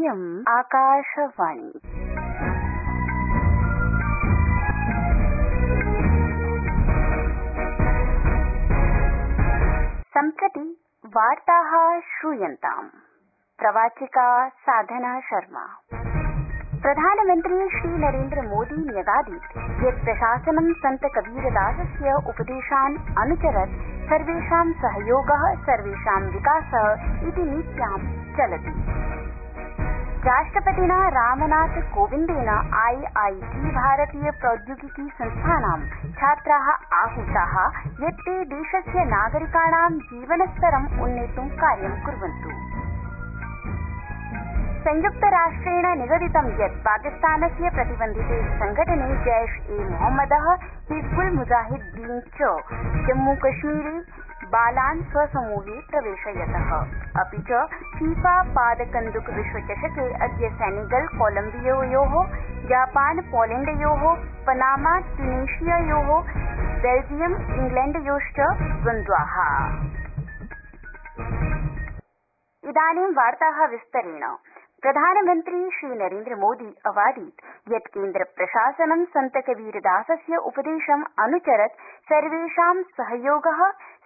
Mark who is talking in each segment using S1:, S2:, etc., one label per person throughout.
S1: इयम् आकाशवाणी सम्प्रति वार्ता श्रूयन्ताम् प्रवाचिका साधना शर्मा प्रधानमन्त्री श्रीनरेन्द्र मोदी न्यगादीत् यत् प्रशासनं सन्त कबीरदासस्य उपदेशान् अनुचरत् सर्वेषां सहयोग सर्वेषां विकास इति नीत्यां चलति राष्ट्रपतिना रामनाथ कोविन्देन आईआईटी भारतीय प्रौद्योगिकी संस्थानां छात्रा आहूता, यत् ते देशस्य नागरिकाणां जीवनस्तरम् उन्नेत् कार्यं कुर्वन्त्। संयुक्तराष्ट्रेण निगदितं यत् पाकिस्तानस्य प्रतिबन्धिते संघटने जैश ए मोहम्मद हिजबुल मुजाहिद्दीन च, जम्मूकश्मीरे बालान् स्वसमूहे प्रवेशयत। अपि च फीफा पादकन्द्क विश्वचषके अद्य सेनेगल जापान पोलैण्डयो, पनामा ट्यूनीशियायो, बेल्जियम, इंग्लैण्डयोश्च द्वन्द्वा। इदानीं वार्ता विस्तरेण। प्रधानमन्त्री श्रीनरेन्द्रमोदी अवादीत्, यत् केन्द्रप्रशासनं सन्तकबीरदासस्य उपदेशम् अनुचरत्, सर्वेषां सहयोग,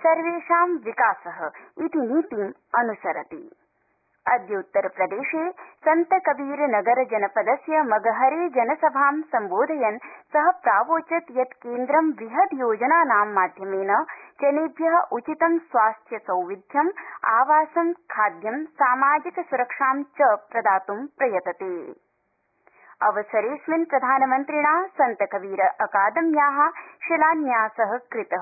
S1: सर्वेषां विकास इति नीतिम् अनुसरति। अद्य उत्तरप्रदेशे सन्तकबीरनगर जनपदस्य मगहरे जनसभां सम्बोधयन् स प्रावोचत् यत् केन्द्रं बृहद योजनानां माध्यमेन जनेभ्य उचितं स्वास्थ्य सौविध्यम् आवासं, खाद्यं, सामाजिक सुरक्षां च प्रदातुं प्रयतते। अवसरेऽस्मिन् प्रधानमन्त्रिणा सन्तकबीर अकादम्या शिलान्यास कृत।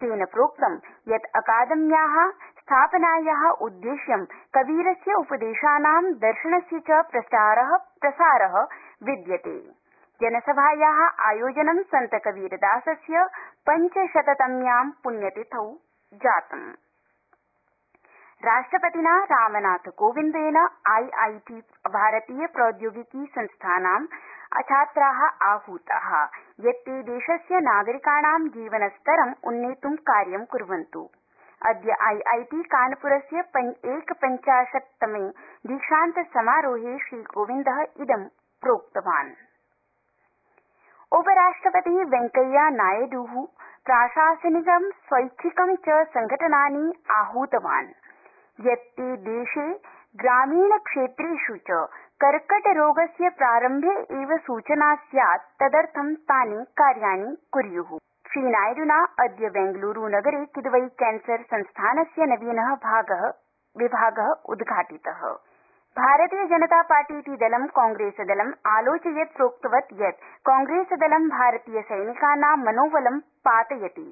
S1: तेन प्रोक्तं यत् अकादम्या स्थापनाया उद्देश्यं कबीरस्य उपदेशानां दर्शनस्य च प्रसार विद्यते। जनसभाया आयोजनं सन्त कबीरदासस्य पञ्चशततम्यां पुण्यतिथौ जातम्। राष्ट्रपतिना रामनाथ कोविन्देन आईआईटी भारतीय प्रौद्योगिकी संस्थानां छात्रा आहूता। यत् ते देशस्य नागरिकाणां जीवनस्तरम् उन्नेत् कार्यं कुर्वन्त्। अद्य आईआईटी कानपुरस्य एकपञ्चाशत्तमे दीक्षान्त समारोहे श्रीकोविन्द इदं प्रोक्तवान्। उपराष्ट्रपति वेंकैया नायड् प्राशासनिकं, स्वैच्छिकं च संघटनानि आहूतवान्। यत् ते देशे ग्रामीणक्षेत्रेष् च कर्कटरोगस्य प्रारम्भे एव सूचना स्यात्, तदर्थं तानि कार्याणि कुर्यु। श्रीनायड्ना अद्य बेंगलूरू नगरे किदवई कैंसर संस्थानस्य नवीन विभाग उद्घाटित। भारतीय जनता पार्टीति दलं कांग्रेसदलं आलोचयत् प्रोक्तवत् यत् कांग्रेसदलं भारतीय सैनिकानां मनोबलं पातयति।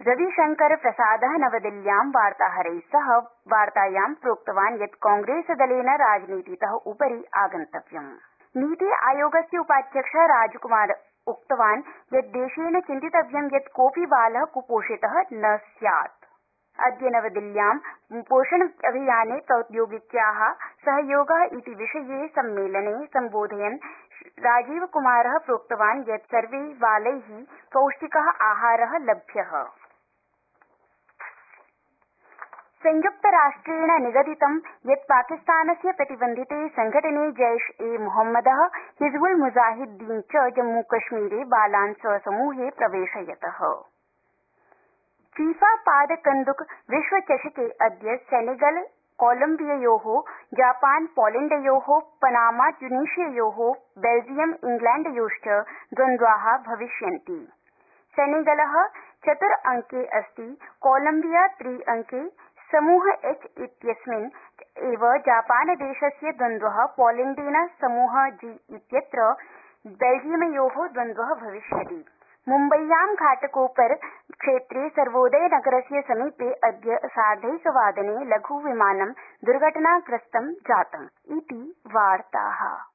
S1: रविशंकर प्रसाद नवदिल्ल्यां वार्ताहरै सह वार्तायां प्रोक्तवान् यत् कांग्रेसदलेन राजनीतित उपरि आगन्तव्यम्। नीति आयोगस्य उपाध्यक्ष राजकुमार उक्तवान् यत् देशेन चिन्तितव्यं यत् कोऽपि बाल कुपोषित न स्यात्। अद्य नवदिल्ल्यां पोषण अभियाने प्रौद्योगिक्या सहयोग इति विषये सम्मेलने सम्बोधयन् राजीवकुमार प्रोक्तवान् यत् सर्वै बालै पौष्टिक आहार लभ्यः। संयुक्तराष्ट्रेण निगदितं यत् पाकिस्तानस्य प्रतिबन्धिते संघटने जैश ए मोहम्मद, हिजबुल मुजाहिद्दीन च जम्मूकश्मीरे बालान् स्वसमूहे प्रवेशयत। फीफा पादकन्द्क विश्वचषके अद्य सेनेगल, कोलम्बियायो, जापान पोलैण्डयो, पनामा ट्यूनीशियायो बेल्जियम इंग्लैण्डयोश्च द्वन्द्वा भविष्यन्ति। सेनेगल चतुर अंके अस्ति, कोलम्बिया त्रि अंके समूह एच इत्यस्मिन् एव जापानदेशस्य द्वन्द्व, पोलैण्डेन समूह जी इत्यत्र बेल्जियमयो द्वन्द्व भविष्यति। मुम्बय्यां घाटकोपर क्षेत्रे सर्वोदय नगरस्य समीपे अद्य सार्धैकवादने लघ् दुर्घटनाग्रस्तं जातम् इति वार्ता।